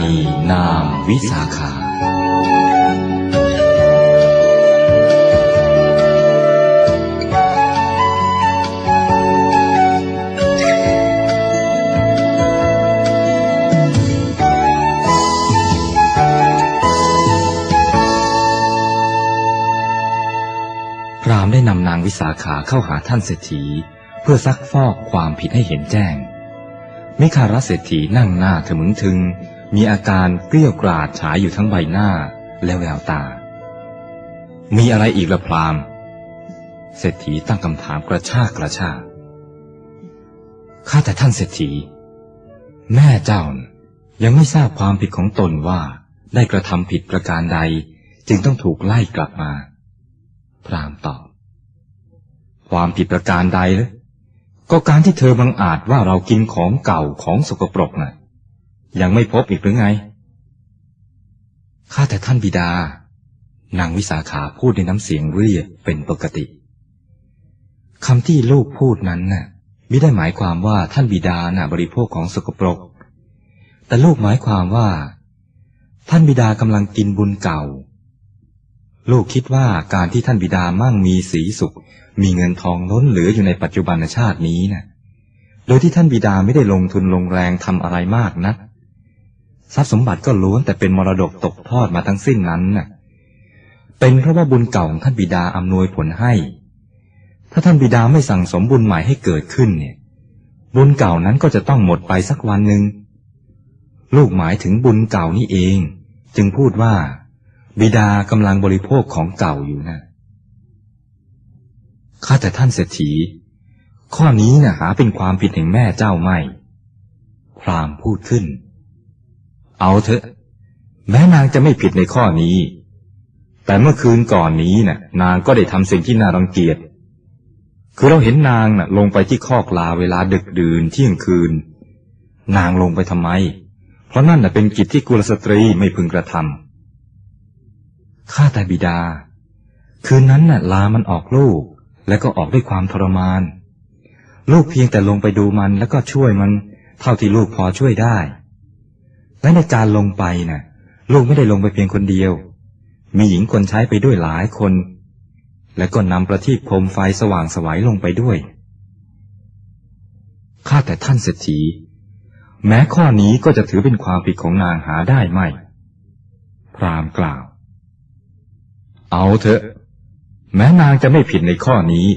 ณีนามวิสาขาพรามได้นำนางวิสาขาเข้าหาท่านเศรษฐี เพื่อซักฟอกความผิดให้เห็นแจ้ง มิคาราเศรษฐีนั่งหน้าถมึงทึง มีอาการเกลี้ยวกราดฉายอยู่ทั้งใบหน้าและแววตา มีอะไรอีกละพรามเศรษฐีตั้งคำถามกระชากกระชากข้าแต่ท่านเศรษฐี แม่เจ้ายังไม่ทราบความผิดของตนว่าได้กระทำผิดประการใด จึงต้องถูกไล่กลับมา พรามตอบ ความผิดประการใดเลยก็การที่เธอบังอาจว่าเรากินของเก่าของสกปรกน่ะ ยังไม่พบอีกหรือไง ข้าแต่ท่านบิดา นางวิสาขาพูดในน้ำเสียงเรียบเป็นปกติคำที่ลูกพูดนั้นน่ะไม่ได้หมายความว่าท่านบิดาน่ะบริโภคของสกปรก แต่ลูกหมายความว่า ท่านบิดากำลังกินบุญเก่า ลูกคิดว่าการที่ท่านบิดามั่งมีสีสุข มีเงินทองล้นเหลืออยู่ในปัจจุบันชาตินี้นะ่ะโดยที่ท่านบิดาไม่ได้ลงทุนลงแรงทำอะไรมากนะ ทรัพย์สมบัติก็ล้วนแต่เป็นมรดกตกทอดมาทั้งสิ้นนั้นน่ะ เป็นเพราะว่าบุญเก่าของท่านบิดาอำนวยผลให้ ถ้าท่านบิดาไม่สั่งสมบุญใหม่ให้เกิดขึ้นเนี่ย บุญเก่านั้นก็จะต้องหมดไปสักวันหนึ่ง ลูกหมายถึงบุญเก่านี่เอง จึงพูดว่า บิดากำลังบริโภคของเก่าอยู่นะข้าแต่ท่านเศรษฐี ข้อนี้นะ่ะหาเป็นความผิดแห่งแม่เจ้าไม่ พรามพูดขึ้น เอาเถอะ แม้นางจะไม่ผิดในข้อนี้ แต่เมื่อคืนก่อนนี้น่ะ นางก็ได้ทำสิ่งที่น่ารังเกียจ คือเราเห็นนางน่ะ ลงไปที่คอกลาเวลาดึกดื่นเที่ยงคืน นางลงไปทำไม เพราะนั่นน่ะเป็นกิจที่กุลสตรีไม่พึงกระทำข้าแต่บิดา คืนนั้นน่ะ ลามันออกลูก แล้วก็ออกด้วยความทรมาน ลูกเพียงแต่ลงไปดูมันแล้วก็ช่วยมัน เท่าที่ลูกพอช่วยได้ และในการลงไปน่ะ ลูกไม่ได้ลงไปเพียงคนเดียว มีหญิงคนใช้ไปด้วยหลายคน และก็นำประทีปโคมไฟสว่างสวัยลงไปด้วย ข้าแต่ท่านเศรษฐี แม้ข้อนี้ก็จะถือเป็นความผิดของนางหาได้ไหม พรามกล่าว เอาเถอะ แม้นางจะไม่ผิดในข้อนี้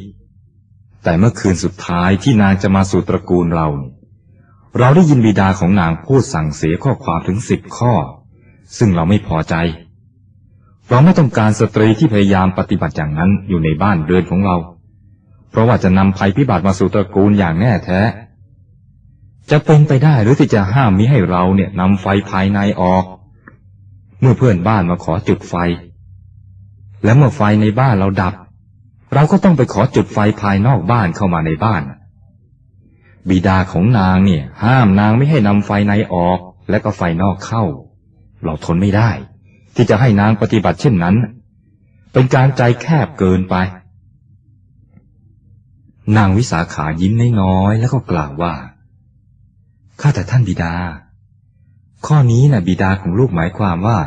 แต่เมื่อคืนสุดท้ายที่นางจะมาสู่ตระกูลเราเเราได้ยินบิดาของนางพูดสั่งเสียข้อความถึงสิบข้อ ซึ่งเราไม่พอใจ เราไม่ต้องการสตรีที่พยายามปฏิบัติอย่างนั้นอยู่ในบ้านเรือนของเรา เพราะว่าจะนำภัยพิบัติมาสู่ตระกูลอย่างแน่แท้ จะเป็นไปได้หรือที่จะห้ามมิให้เราเนี่ยนำไฟภายในออก เมื่อเพื่อนบ้านมาขอจุดไฟ และเมื่อไฟในบ้านเราดับ เราก็ต้องไปขอจุดไฟภายนอกบ้านเข้ามาในบ้าน บิดาของนางเนี่ย ห้ามนางไม่ให้นำไฟในออก และก็ไฟนอกเข้า เราทนไม่ได้ ที่จะให้นางปฏิบัติเช่นนั้น เป็นการใจแคบเกินไป นางวิสาขายิ้มน้อยๆแล้วก็กล่าวว่าข้าแต่ท่านบิดา ข้อนี้นะ่ะบิดาของลูกหมายความว่า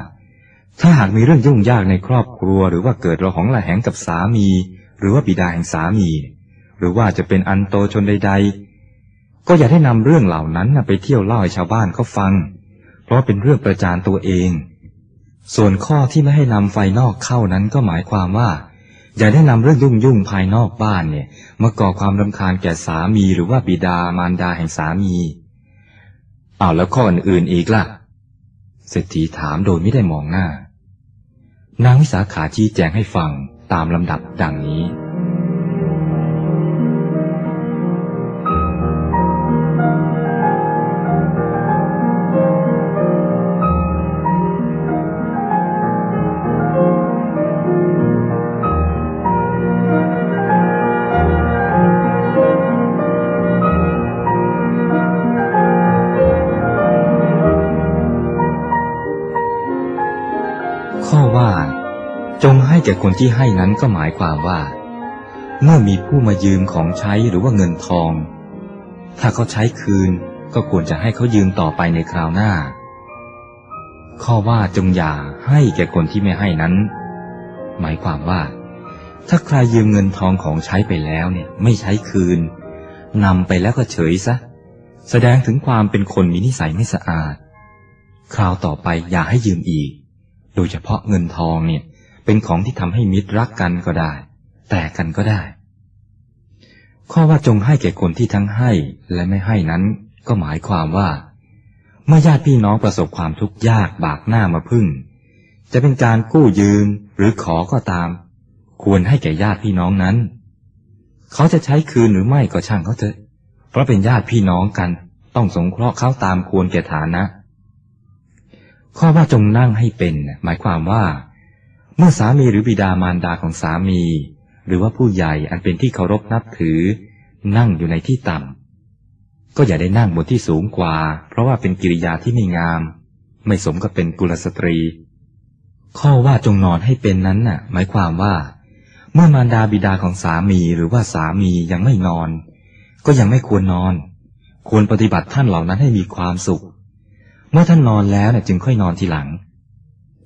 ถ้าหากมีเรื่องยุ่งยากในครอบครัว หรือว่าเกิดระหองระแหงกับสามี หรือว่าบิดาแห่งสามี หรือว่าจะเป็นอันโตชนใดๆ ก็อย่าได้นำเรื่องเหล่านั้นไปเที่ยวเล่าให้ชาวบ้านเขาฟัง เพราะเป็นเรื่องประจานตัวเอง ส่วนข้อที่ไม่ให้นำไฟนอกเข้านั้นก็หมายความว่า อย่าได้นำเรื่องยุ่งยุ่งภายนอกบ้านเนี่ยมาก่อความรำคาญแก่สามีหรือว่าบิดามารดาแห่งสามีเอาแล้วข้ออื่นๆอีกล่ะเศรษฐีถามโดยไม่ได้มองหน้า นางวิสาขาชี้แจงให้ฟังตามลำดับดังนี้ ก่คนที่ให้นั้นก็หมายความว่า เมื่อมีผู้มายืมของใช้หรือว่าเงินทอง ถ้าเขาใช้คืนก็ควรจะให้เขายืมต่อไปในคราวหน้า ข้อว่าจงอย่าให้แก่คนที่ไม่ให้นั้น หมายความว่า ถ้าใครยืมเงินทองของใช้ไปแล้วเนี่ยไม่ใช้คืนนำไปแล้วก็เฉยซะ แสดงถึงความเป็นคนมีนิสัยไม่สะอาด คราวต่อไปอย่าให้ยืมอีก โดยเฉพาะเงินทองเนี่ย เป็นของที่ทำให้มิตรรักกันก็ได้ แต่กันก็ได้ ข้อว่าจงให้แก่คนที่ทั้งให้และไม่ให้นั้น ก็หมายความว่า เมื่อญาติพี่น้องประสบความทุกข์ยากบากหน้ามาพึ่ง จะเป็นการกู้ยืมหรือขอก็ตาม ควรให้แก่ญาติพี่น้องนั้น เขาจะใช้คืนหรือไม่ก็ช่างเขาเถอะ เพราะเป็นญาติพี่น้องกัน ต้องสงเคราะห์เขาตามควรแก่ฐานะข้อว่าจงนั่งให้เป็นหมายความว่า เมื่อสามีหรือบิดามารดาของสามี หรือว่าผู้ใหญ่อันเป็นที่เคารพนับถือ นั่งอยู่ในที่ต่ำก็อย่าได้นั่งบนที่สูงกว่า เพราะว่าเป็นกิริยาที่ไม่งาม ไม่สมกับเป็นกุลสตรี ข้อว่าจงนอนให้เป็นนั้นน่ะ หมายความว่า เมื่อมารดาบิดาของสามีหรือว่าสามียังไม่นอน ก็ยังไม่ควรนอน ควรปฏิบัติท่านเหล่านั้นให้มีความสุข เมื่อท่านนอนแล้วเนี่ยจึงค่อยนอนทีหลัง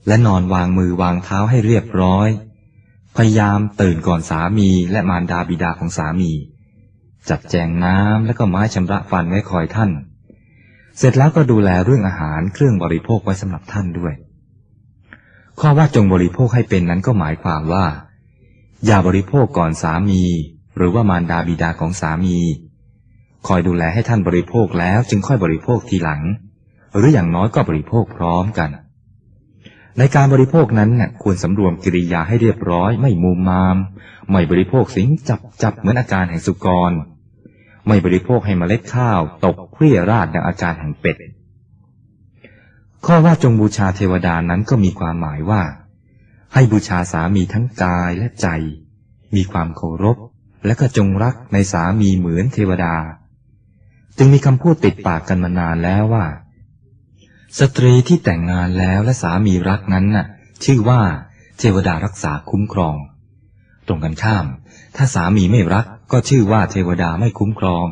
และนอนวางมือวางเท้าให้เรียบร้อย พยายามตื่นก่อนสามีและมารดาบิดาของสามี จัดแจงน้ำและก็ไม้ชำระฟันไว้คอยท่าน เสร็จแล้วก็ดูแลเรื่องอาหารเครื่องบริโภคไว้สำหรับท่านด้วย ข้อว่าจงบริโภคให้เป็นนั้นก็หมายความว่า อย่าบริโภคก่อนสามี หรือว่ามารดาบิดาของสามี คอยดูแลให้ท่านบริโภคแล้วจึงค่อยบริโภคทีหลัง หรืออย่างน้อยก็บริโภคพร้อมกัน ในการบริโภคนั้นน่ะควรสำรวมกิริยาให้เรียบร้อย ไม่มูมาม ไม่บริโภคสิ่งจับจับเหมือนอาการแห่งสุกร ไม่บริโภคให้เมล็ดข้าว ตกเครี่ยราดดังอาการแห่งเป็ด ข้อว่าจงบูชาเทวดานั้นก็มีความหมายว่า ให้บูชาสามีทั้งกายและใจ มีความเคารพ และก็จงรักในสามีเหมือนเทวดา จึงมีคำพูดติดปากกันมานานแล้วว่า สตรีที่แต่งงานแล้วและสามีรักนั้นน่ะ ชื่อว่าเทวดารักษาคุ้มครอง ตรงกันข้าม ถ้าสามีไม่รักก็ชื่อว่าเทวดาไม่คุ้มครอง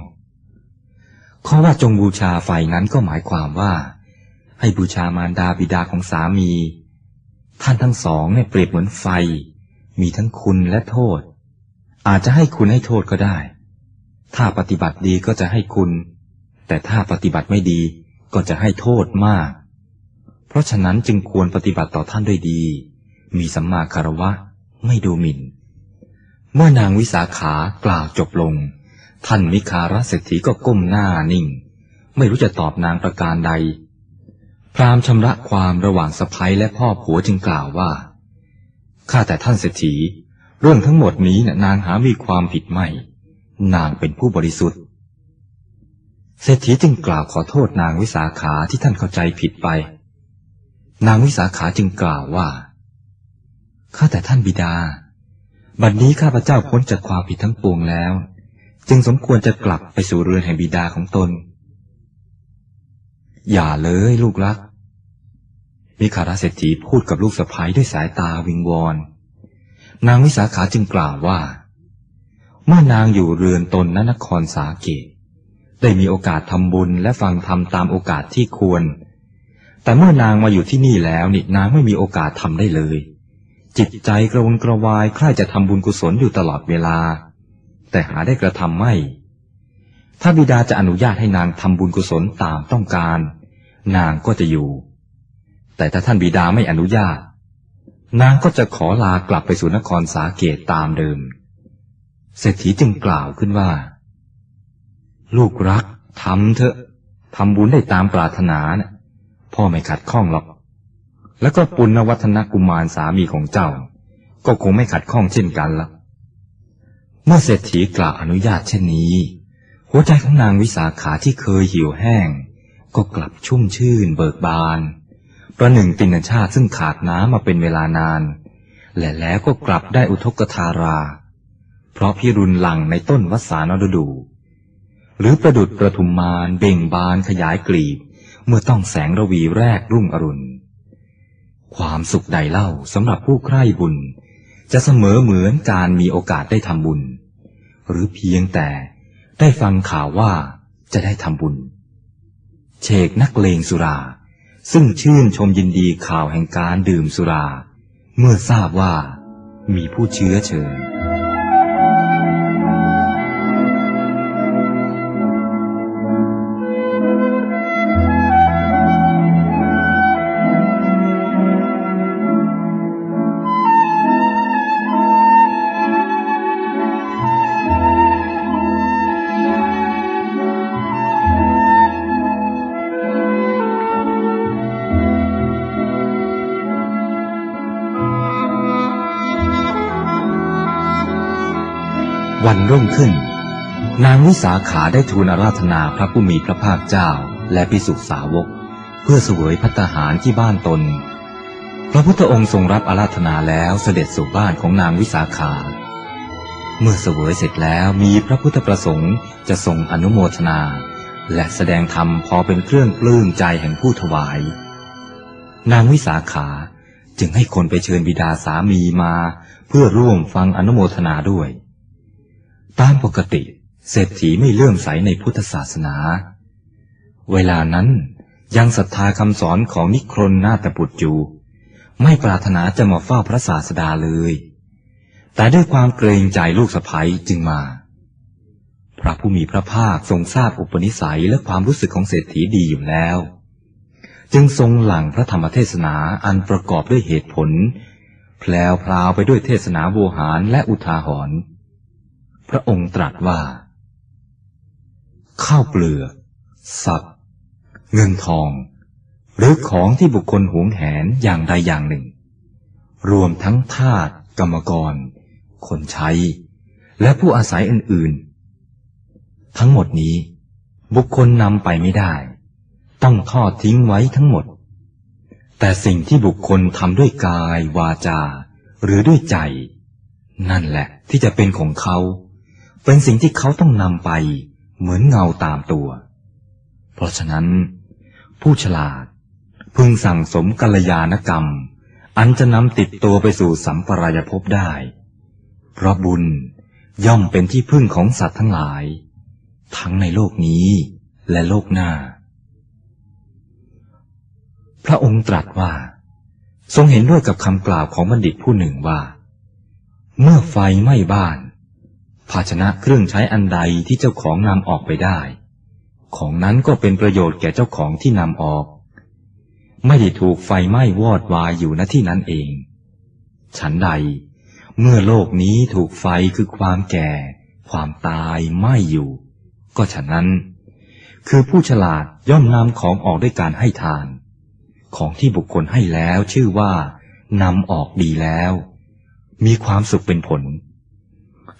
ข้อว่าจงบูชาไฟนั้นก็หมายความว่า ให้บูชามารดาบิดาของสามี ท่านทั้งสองเนี่ยเปรียบเหมือนไฟ มีทั้งคุณและโทษ อาจจะให้คุณให้โทษก็ได้ ถ้าปฏิบัติดีก็จะให้คุณ แต่ถ้าปฏิบัติไม่ดีก็จะให้โทษมาก เพราะฉะนั้นจึงควรปฏิบัติต่อท่านด้วยดี มีสัมมาคารวะ ไม่ดูหมิ่น เมื่อนางวิสาขากล่าวจบลง ท่านมิคารเศรษฐีก็ก้มหน้านิ่ง ไม่รู้จะตอบนางประการใด พรามชำระความระหว่างสะพ้ยและพ่อผัวจึงกล่าวว่า ข้าแต่ท่านเศรษฐี เรื่องทั้งหมดนี้นะนางหามีความผิดไม่ นางเป็นผู้บริสุทธิ์เศรษฐีจึงกล่าวขอโทษนางวิสาขาที่ท่านเข้าใจผิดไป นางวิสาขาจึงกล่าวว่า ข้าแต่ท่านบิดา บัดนี้ข้าพเจ้าพ้นจากความผิดทั้งปวงแล้ว จึงสมควรจะกลับไปสู่เรือนแห่งบิดาของตน อย่าเลยลูกรัก มิคาราเศรษฐีพูดกับลูกสะพ้ยด้วยสายตาวิงวอน นางวิสาขาจึงกล่าวว่า เมื่อนางอยู่เรือนตนนนครสาเกตได้มีโอกาสทำบุญและฟังธรรมตามโอกาสที่ควร แต่เมื่อนางมาอยู่ที่นี่แล้วนี่นางไม่มีโอกาสทำได้เลย จิตใจกระวนกระวายใคล้ายจะทำบุญกุศลอยู่ตลอดเวลา แต่หาได้กระทำไม่ ถ้าบิดาจะอนุญาตให้นางทำบุญกุศลตามต้องการ นางก็จะอยู่ แต่ถ้าท่านบิดาไม่อนุญาต นางก็จะขอลากลับไปสู่นครสาเกตตามเดิมเศรษฐีจึงกล่าวขึ้นว่า ลูกรักทำเถอะทำบุญได้ตามปรารถนานะ่ะ พ่อไม่ขัดข้องหรอก แล้วก็ปุณณวัฒนกุมารสามีของเจ้า ก็คงไม่ขัดข้องเช่นกันละเมื่อเศรษฐีกล่าวอนุญาตเช่นนี้ หัวใจของนางวิสาขาที่เคยหิวแห้ง ก็กลับชุ่มชื่นเบิกบาน ประหนึ่งตินชาติซึ่งขาดน้ำมาเป็นเวลานาน และแล้วก็กลับได้อุทกทารา เพราะพิรุณหลังในต้นวัสานฤดู หรือประดุดประทุมมานเบ่งบานขยายกลีบ เมื่อต้องแสงระวีแรกรุ่งอรุณ ความสุขใดเล่าสำหรับผู้ใคร่บุญ จะเสมอเหมือนการมีโอกาสได้ทำบุญ หรือเพียงแต่ได้ฟังข่าวว่าจะได้ทำบุญ เชกนักเลงสุรา ซึ่งชื่นชมยินดีข่าวแห่งการดื่มสุรา เมื่อทราบว่ามีผู้เชื้อเชิญ วันรุ่งขึ้น นางวิสาขาได้ทูลอาราธนาพระผู้มีพระภาคเจ้าและปิสุสาวก เพื่อเสวยพัตหารที่บ้านตน พระพุทธองค์ทรงรับอาราธนาแล้วเสด็จสู่บ้านของนางวิสาขา เมื่อเสวยเสร็จแล้วมีพระพุทธประสงค์จะทรงอนุโมทนา และแสดงธรรมพอเป็นเครื่องปลื้มใจแห่งผู้ถวาย นางวิสาขาจึงให้คนไปเชิญบิดาสามีมา เพื่อร่วมฟังอนุโมทนาด้วย ตามปกติ เศรษฐีไม่เลื่อมใสในพุทธศาสนา เวลานั้นยังศรัทธาคำสอนของนิครนนาตบุตรอยู่ ไม่ปรารถนาจะมาเฝ้าพระศาสดาเลย แต่ด้วยความเกรงใจลูกสะพ้ยจึงมา พระผู้มีพระภาคทรงทราบอุปนิสัยและความรู้สึกของเศรษฐีดีอยู่แล้ว จึงทรงหลั่งพระธรรมเทศนาอันประกอบด้วยเหตุผล แพลวพราวไปด้วยเทศนาโวหารและอุทาหรณ์ พระองค์ตรัสว่า ข้าวเปลือกสัตว์เงินทอง หรือของที่บุคคลหวงแหนอย่างใดอย่างหนึ่ง รวมทั้งทาสกรรมกร คนใช้ และผู้อาศัยอื่นๆ ทั้งหมดนี้ บุคคลนำไปไม่ได้ ต้องทอดทิ้งไว้ทั้งหมด แต่สิ่งที่บุคคลทำด้วยกายวาจา หรือด้วยใจ นั่นแหละที่จะเป็นของเขา เป็นสิ่งที่เขาต้องนำไปเหมือนเงาตามตัว เพราะฉะนั้น ผู้ฉลาดพึงสั่งสมกัลยาณกรรม อันจะนำติดตัวไปสู่สัมปรายภพได้ เพราะบุญย่อมเป็นที่พึ่งของสัตว์ทั้งหลาย ทั้งในโลกนี้และโลกหน้า พระองค์ตรัสว่า ทรงเห็นด้วยกับคำกล่าวของบัณฑิตผู้หนึ่งว่า เมื่อไฟไหม้บ้าน ภาชนะเครื่องใช้อันใดที่เจ้าของนำออกไปได้ ของนั้นก็เป็นประโยชน์แก่เจ้าของที่นำออก ไม่ได้ถูกไฟไหม้วอดวายอยู่ณที่นั้นเอง ฉันใด เมื่อโลกนี้ถูกไฟคือความแก่ ความตายไหม้อยู่ ก็ฉะนั้น คือผู้ฉลาดย่อมนำของออกด้วยการให้ทาน ของที่บุคคลให้แล้วชื่อว่านำออกดีแล้ว มีความสุขเป็นผล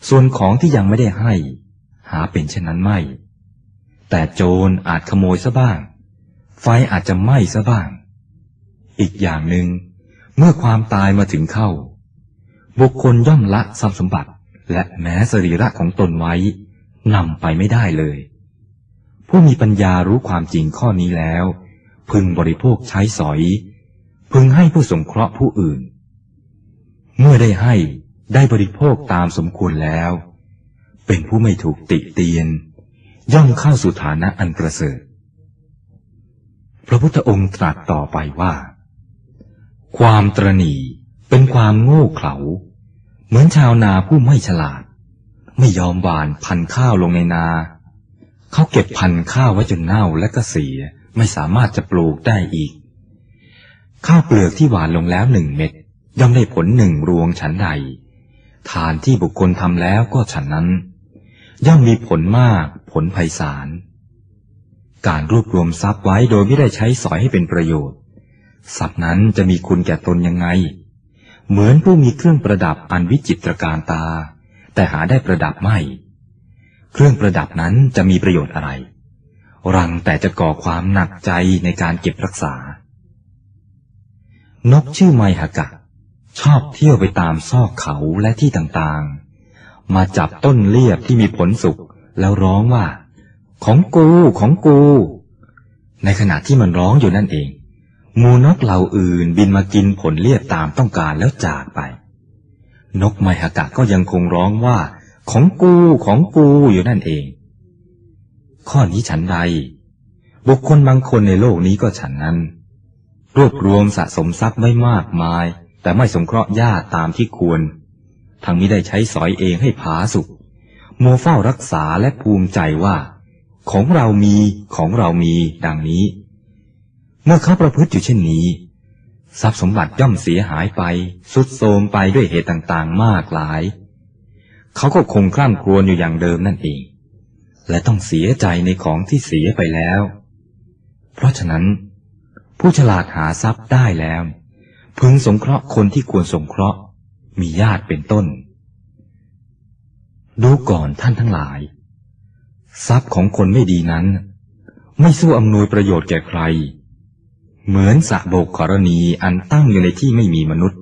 ส่วนของที่ยังไม่ได้ให้ หาเป็นเช่นนั้นไม่ แต่โจรอาจขโมยซะบ้าง ไฟอาจจะไหม้ซะบ้าง อีกอย่างหนึ่งเมื่อความตายมาถึงเข้า บุคคลย่อมละทรัพย์สมบัติ และแม้สรีระของตนไว้นำไปไม่ได้เลย ผู้มีปัญญารู้ความจริงข้อนี้แล้ว พึงบริโภคใช้สอย พึงให้ผู้สงเคราะห์ผู้อื่น เมื่อได้ให้ ได้บริโภคตามสมควรแล้ว เป็นผู้ไม่ถูกติเตียน ย่อมเข้าสู่ฐานะอันประเสริฐ พระพุทธองค์ตรัสต่อไปว่า ความตรณีเป็นความโง่เขลา เหมือนชาวนาผู้ไม่ฉลาด ไม่ยอมหวานพันข้าวลงในนา เขาเก็บพันข้าวไว้จนเน่าและก็เสียไม่สามารถจะปลูกได้อีก ข้าวเปลือกที่หวานลงแล้วหนึ่งเม็ดย่อมได้ผลหนึ่งรวงฉันใด ทานที่บุคคลทำแล้วก็ฉันนั้น ย่อมมีผลมากผลไพศาล การรวบรวมทรัพย์ไว้โดยไม่ได้ใช้สอยให้เป็นประโยชน์ ทรัพย์นั้นจะมีคุณแก่ตนยังไง เหมือนผู้มีเครื่องประดับอันวิจิตรการตา แต่หาได้ประดับไม่ เครื่องประดับนั้นจะมีประโยชน์อะไร รังแต่จะก่อความหนักใจในการเก็บรักษา นกชื่อไมหกะ ชอบเที่ยวไปตามซอกเขาและที่ต่างๆ มาจับต้นเลียบที่มีผลสุกแล้วร้องว่า ของกูของกู ในขณะที่มันร้องอยู่นั่นเอง มูนกเหล่าอื่นบินมากินผลเลียบตามต้องการแล้วจากไป นกไมหกะก็ยังคงร้องว่า ของกูของกูอยู่นั่นเอง ข้อนี้ฉันใด บุคคลบางคนในโลกนี้ก็ฉันนั้น รวบรวมสะสมทรัพย์ไม่มากมาย แต่ไม่สงเคราะห์ญาติตามที่ควร ทั้งนี้ได้ใช้สอยเองให้ผาสุกมัวเฝ้ารักษาและภูมิใจว่า ของเรามีของเรามีดังนี้ เมื่อเขาประพฤติอยู่เช่นนี้ ทรัพย์สมบัติย่อมเสียหายไปสุดโทรมไปด้วยเหตุต่างๆ มากหลาย เขาก็คงคร่ำครวญอยู่อย่างเดิมนั่นเอง และต้องเสียใจในของที่เสียไปแล้ว เพราะฉะนั้น ผู้ฉลาดหาทรัพย์ได้แล้ว พึงสงเคราะห์คนที่ควรสงเคราะห์ มีญาติเป็นต้น ดูก่อนท่านทั้งหลาย ทรัพย์ของคนไม่ดีนั้น ไม่สู้อำนวยประโยชน์แก่ใคร เหมือนสระโบกกรณีอันตั้งอยู่ในที่ไม่มีมนุษย์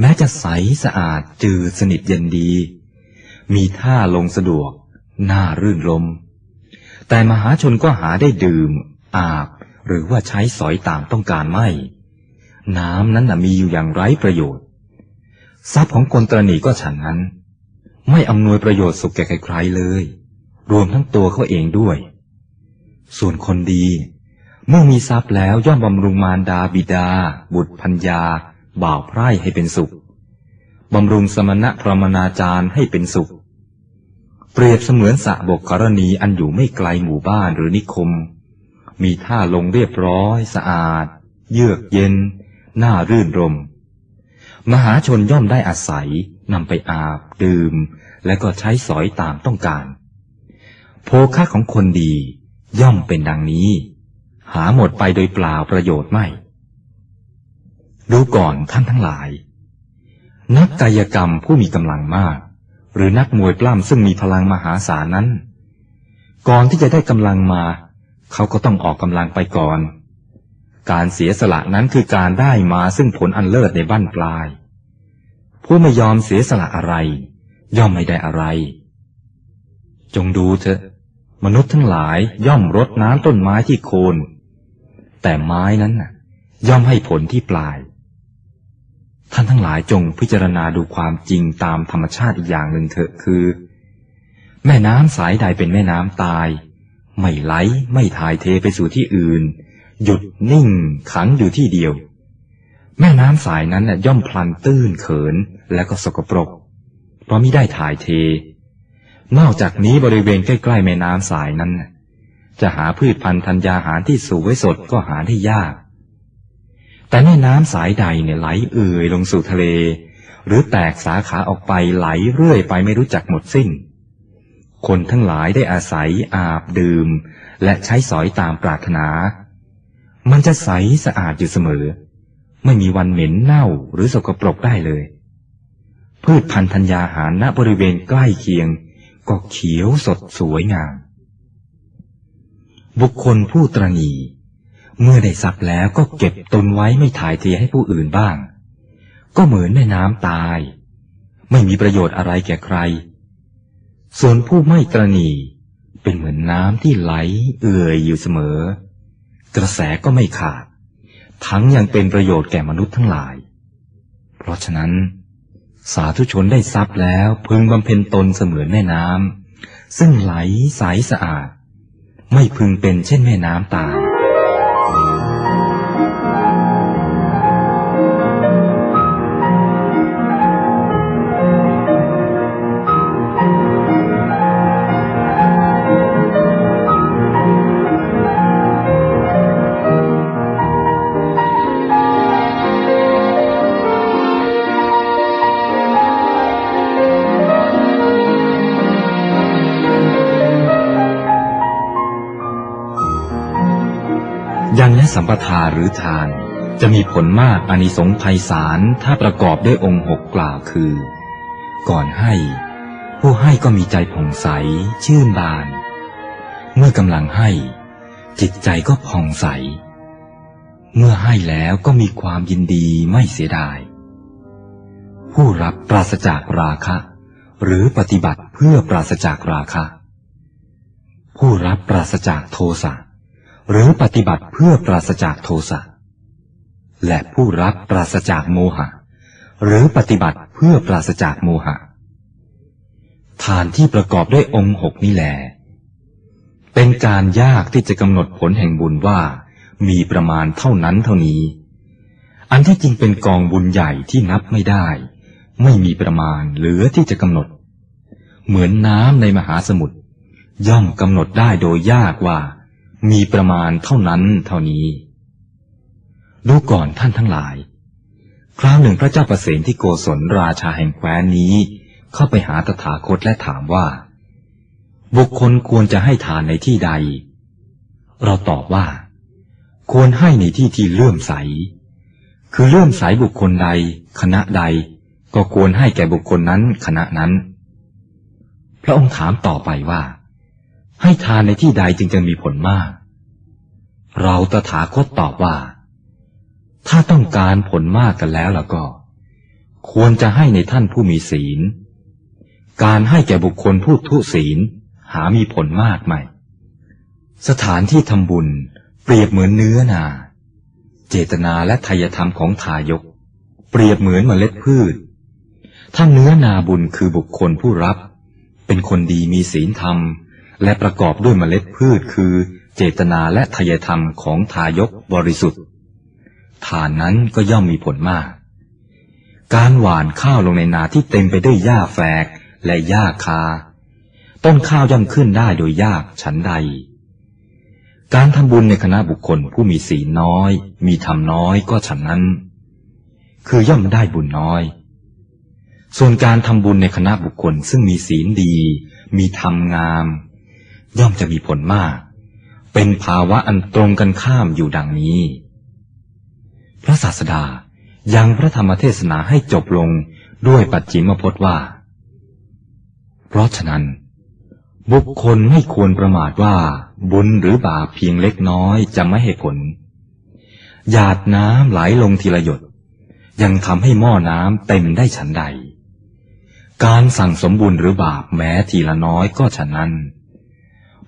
แม้จะใสสะอาดจืดสนิทเย็นดี มีท่าลงสะดวก น่ารื่นรมแต่มหาชนก็หาได้ดื่ม อาบ หรือว่าใช้สอยตามต้องการไม่ น้ำนั้นนะมีอยู่อย่างไร้ประโยชน์ ทรัพย์ของคนตรณีก็ฉันนั้น ไม่อำนวยประโยชน์สุขแก่ใครๆเลย รวมทั้งตัวเขาเองด้วย ส่วนคนดี เมื่อมีทรัพย์แล้วย่อมบำรุงมารดาบิดา บุตรพัญญา บ่าวไพร่ให้เป็นสุขบำรุงสมณะพรมนาจารย์ให้เป็นสุข เปรียบเสมือนสระบกกรณีอันอยู่ไม่ไกลหมู่บ้านหรือนิคม มีท่าลงเรียบร้อยสะอาด เยือกเย็น น่ารื่นรม มหาชนย่อมได้อาศัยนำไปอาบ ดื่ม และก็ใช้สอยตามต้องการ โภคะของคนดีย่อมเป็นดังนี้ หาหมดไปโดยเปล่าประโยชน์ไม่ ดูก่อนท่านทั้งหลาย นักกายกรรมผู้มีกำลังมาก หรือนักมวยปล้ำซึ่งมีพลังมหาศาลนั้น ก่อนที่จะได้กำลังมา เขาก็ต้องออกกำลังไปก่อน การเสียสละนั้นคือการได้มาซึ่งผลอันเลิศในบั้นปลาย ผู้ไม่ยอมเสียสละอะไร ย่อมไม่ได้อะไร จงดูเถอะ มนุษย์ทั้งหลายย่อมรดน้ำต้นไม้ที่โคน แต่ไม้นั้นน่ะ ย่อมให้ผลที่ปลาย ท่านทั้งหลายจงพิจารณาดูความจริงตามธรรมชาติอีกอย่างหนึ่งเถอะคือ แม่น้ำสายใดเป็นแม่น้ำตาย ไม่ไหลไม่ถ่ายเทไปสู่ที่อื่น หยุดนิ่งขังอยู่ที่เดียว แม่น้ำสายนั้นน่ะย่อมพลันตื้นเขินและก็สกปรก เพราะมิได้ถ่ายเท นอกจากนี้บริเวณใกล้ๆแม่น้ำสายนั้น จะหาพืชพันธุ์ธัญญาหารที่สูงไว้สดก็หาได้ยาก แต่แม่น้ำสายใดเนี่ยไหลเอื่อยลงสู่ทะเล หรือแตกสาขาออกไปไหลเรื่อยไปไม่รู้จักหมดสิ้น คนทั้งหลายได้อาศัยอาบดื่ม และใช้สอยตามปรารถนา มันจะใสสะอาดอยู่เสมอ ไม่มีวันเหม็นเน่าหรือสกปรกได้เลย พืชพันธุ์ธัญญาหารณบริเวณใกล้เคียง ก็เขียวสดสวยงาม บุคคลผู้ตรณีเมื่อได้ทรัพย์แล้วก็เก็บตนไว้ไม่ถ่ายเทให้ผู้อื่นบ้าง ก็เหมือนแม่น้ำตาย ไม่มีประโยชน์อะไรแก่ใคร ส่วนผู้ไม่ตรณีเป็นเหมือนน้ำที่ไหลเอื่อยอยู่เสมอ กระแสก็ไม่ขาด ทั้งยังเป็นประโยชน์แก่มนุษย์ทั้งหลาย เพราะฉะนั้น สาธุชนได้ทรัพย์แล้วพึงบำเพ็ญตนเสมือนแม่น้ำซึ่งไหลใสสะอาด ไม่พึงเป็นเช่นแม่น้ำตา สัมปทาหรือทาน จะมีผลมากอานิสงส์ไพศาลถ้าประกอบด้วยองค์หกกล่าวคือ ก่อนให้ ผู้ให้ก็มีใจผ่องใส ชื่นบาน เมื่อกำลังให้ จิตใจก็ผ่องใส เมื่อให้แล้วก็มีความยินดีไม่เสียดาย ผู้รับปราศจากราคะ หรือปฏิบัติเพื่อปราศจากราคะ ผู้รับปราศจากโทสะ หรือปฏิบัติเพื่อปราศจากโทสะ และผู้รับปราศจากโมหะ หรือปฏิบัติเพื่อปราศจากโมหะ ทานที่ประกอบด้วยองค์หกนี่แหลเป็นการยากที่จะกำหนดผลแห่งบุญว่ามีประมาณเท่านั้นเท่านี้ อันที่จริงเป็นกองบุญใหญ่ที่นับไม่ได้ ไม่มีประมาณเหลือที่จะกำหนด เหมือนน้ำในมหาสมุทรย่อมกำหนดได้โดยยากว่า มีประมาณเท่านั้นเท่านี้ ดูก่อนท่านทั้งหลาย คราวหนึ่งพระเจ้าประเสนที่โกศลราชาแห่งแคว้นนี้ เข้าไปหาตถาคตและถามว่า บุคคลควรจะให้ทานในที่ใด เราตอบว่า ควรให้ในที่ที่เลื่อมใส คือเลื่อมใสบุคคลใด คณะใด ก็ควรให้แก่บุคคลนั้นคณะนั้น พระองค์ถามต่อไปว่า ให้ทานในที่ใดจึงจะมีผลมาก เราตถาคตตอบว่า ถ้าต้องการผลมากกันแล้วล่ะก็ ควรจะให้ในท่านผู้มีศีล การให้แก่บุคคลผู้ทุศีลหามีผลมากไหม สถานที่ทำบุญเปรียบเหมือนเนื้อนา เจตนาและทายธรรมของทายก เปรียบเหมือนเมล็ดพืช ถ้าเนื้อนาบุญคือบุคคลผู้รับ เป็นคนดีมีศีลธรรม และประกอบด้วยเมล็ดพืชคือเจตนาและทายธรรมของทายกบริสุทธิ์ทานนั้นก็ย่อมมีผลมาก การหว่านข้าวลงในนาที่เต็มไปด้วยหญ้าแฝกและหญ้าคา ต้นข้าวย่อมขึ้นได้โดยยากฉันใด การทำบุญในคณะบุคคลผู้มีศีลน้อย มีธรรมน้อยก็ฉันนั้น คือย่อมได้บุญน้อย ส่วนการทำบุญในคณะบุคคลซึ่งมีศีลดี มีธรรมงาม ย่อมจะมีผลมาก เป็นภาวะอันตรงกันข้ามอยู่ดังนี้ พระศาสดายังพระธรรมเทศนาให้จบลงด้วยปัจฉิมพจน์ว่า เพราะฉะนั้น บุคคลไม่ควรประมาทว่า บุญหรือบาปเพียงเล็กน้อยจะไม่ให้ผล หยาดน้ำไหลลงทีละหยด ยังทำให้หม้อน้ำเต็มได้ฉันใด การสั่งสมบุญหรือบาปแม้ทีละน้อยก็ฉันนั้น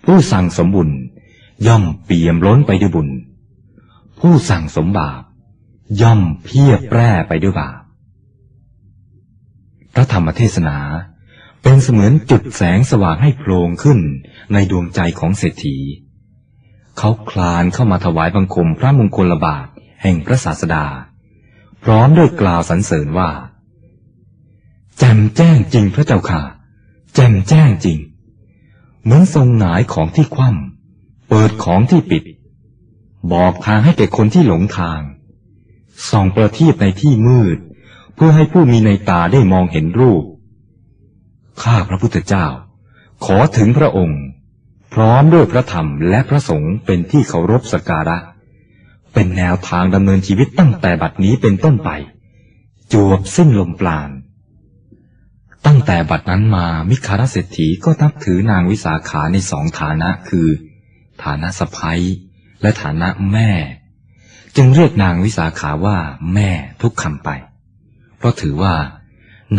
ผู้สั่งสมบุญย่อมเปี่ยมล้นไปด้วยบุญ ผู้สั่งสมบาป ย่อมเพียบแปร่ไปด้วยบาป พระธรรมเทศนาเป็นเสมือนจุดแสงสว่างให้โผล่ขึ้นในดวงใจของเศรษฐี เขาคลานเข้ามาถวายบังคมพระมงคลบาทแห่งพระศาสดา พร้อมด้วยกล่าวสรรเสริญว่า แจ่มแจ้งจริงพระเจ้าค่ะ แจ่มแจ้งจริง เหมือนทรงหงายของที่คว่ำเปิดของที่ปิด บอกทางให้แก่คนที่หลงทาง ส่องประทีปในที่มืด เพื่อให้ผู้มีในตาได้มองเห็นรูป ข้าพระพุทธเจ้า ขอถึงพระองค์ พร้อมด้วยพระธรรมและพระสงฆ์เป็นที่เคารพสักการะ เป็นแนวทางดำเนินชีวิตตั้งแต่บัดนี้เป็นต้นไป จวบสิ้นลมปราณ ตั้งแต่บัดนั้นมามิคารเศรษฐีก็นับถือนางวิสาขาในสองฐานะคือ ฐานะสะพ้ยและฐานะแม่ จึงเรียกนางวิสาขาว่าแม่ทุกคำไป เพราะถือว่า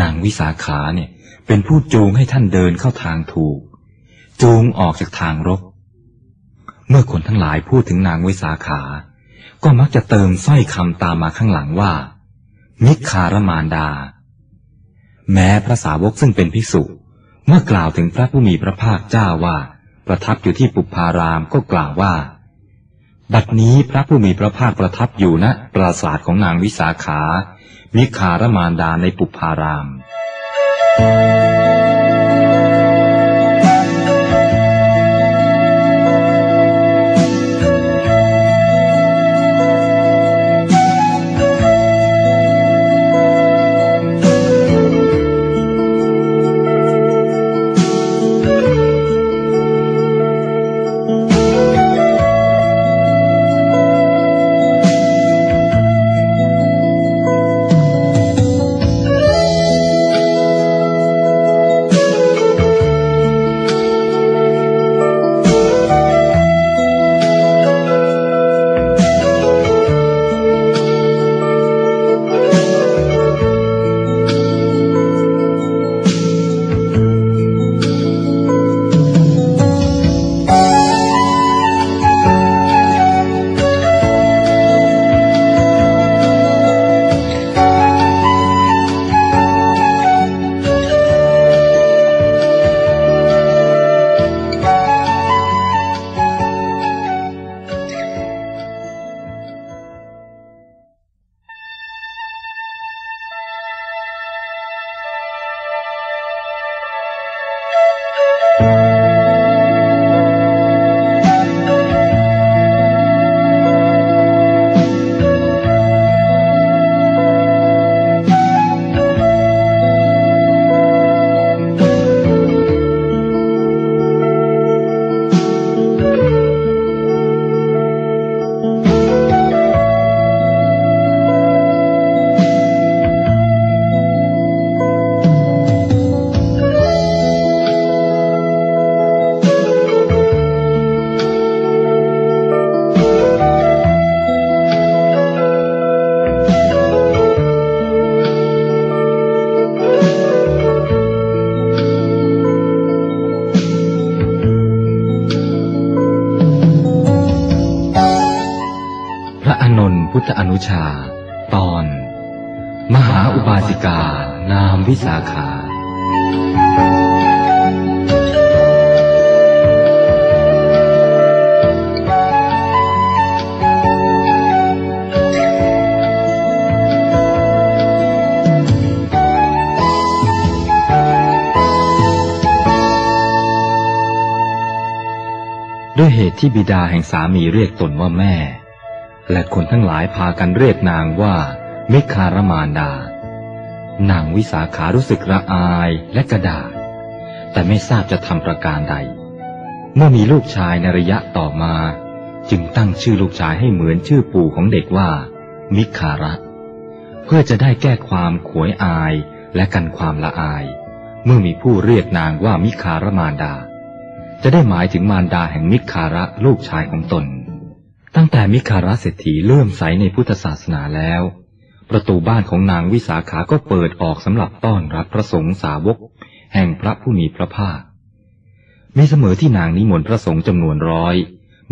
นางวิสาขาเนี่ยเป็นผู้จูงให้ท่านเดินเข้าทางถูก จูงออกจากทางรก เมื่อคนทั้งหลายพูดถึงนางวิสาขา ก็มักจะเติมสร้อยคำตามมาข้างหลังว่า มิคารมานดา แม้พระสาวกซึ่งเป็นภิกษุ เมื่อกล่าวถึงพระผู้มีพระภาคเจ้าว่า ประทับอยู่ที่ปุพารามก็กล่าวว่า บัดนี้พระผู้มีพระภาคประทับอยู่ณปราสาทของนางวิสาขามิคารมานดาในปุพารามอ ด้วยเหตุที่บิดาแห่งสามีเรียกตนว่าแม่ และคนทั้งหลายพากันเรียกนางว่ามิคารมานดา นางวิสาขารู้สึกระอายและกระดาษแต่ไม่ทราบจะทำประการใด เมื่อมีลูกชายในระยะต่อมา จึงตั้งชื่อลูกชายให้เหมือนชื่อปู่ของเด็กว่า มิคาระ เพื่อจะได้แก้ความขวยอายและกันความละอาย เมื่อมีผู้เรียกนางว่ามิคารมานดา จะได้หมายถึงมารดาแห่งมิคาระลูกชายของตน ตั้งแต่มิคาระเศรษฐีเลื่อมใสในพุทธศาสนาแล้ว ประตูบ้านของนางวิสาขาก็เปิดออกสำหรับต้อนรับพระสงฆ์สาวก แห่งพระผู้มีพระภาค มีเสมอที่นางนิมนต์พระสงฆ์จำนวนร้อย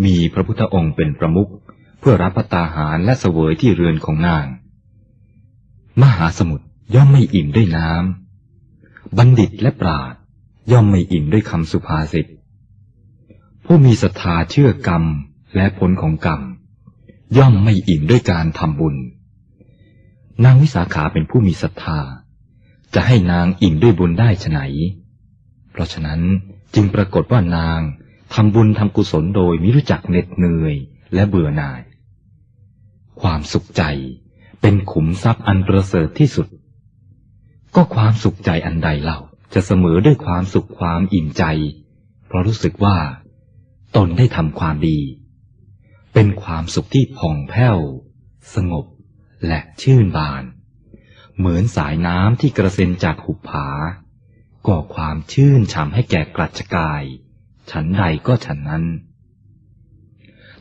มีพระพุทธองค์เป็นประมุขเพื่อรับประตาหารและเสวยที่เรือนของนาง มหาสมุทรย่อมไม่อิ่มด้วยน้ำบัณฑิตและปราดย่อมไม่อิ่มด้วยคำสุภาษิต ผู้มีศรัทธาเชื่อกรรมและผลของกรรม ย่อมไม่อิ่มด้วยการทำบุญ นางวิสาขาเป็นผู้มีศรัทธา จะให้นางอิ่มด้วยบุญได้ฉไหนเพราะฉะนั้นจึงปรากฏว่านางทำบุญทำกุศลโดยมิรู้จักเหน็ดเหนื่อยและเบื่อหน่าย ความสุขใจเป็นขุมทรัพย์อันประเสริฐที่สุด ก็ความสุขใจอันใดเล่าจะเสมอด้วยความสุขความอิ่มใจ เพราะรู้สึกว่า ตนได้ทำความดี เป็นความสุขที่ผ่องแผ้ว สงบและชื่นบาน เหมือนสายน้ำที่กระเซ็นจากหุบผา ก่อความชื่นฉ่ำให้แก่กรัชกาย ฉันใดก็ฉันนั้น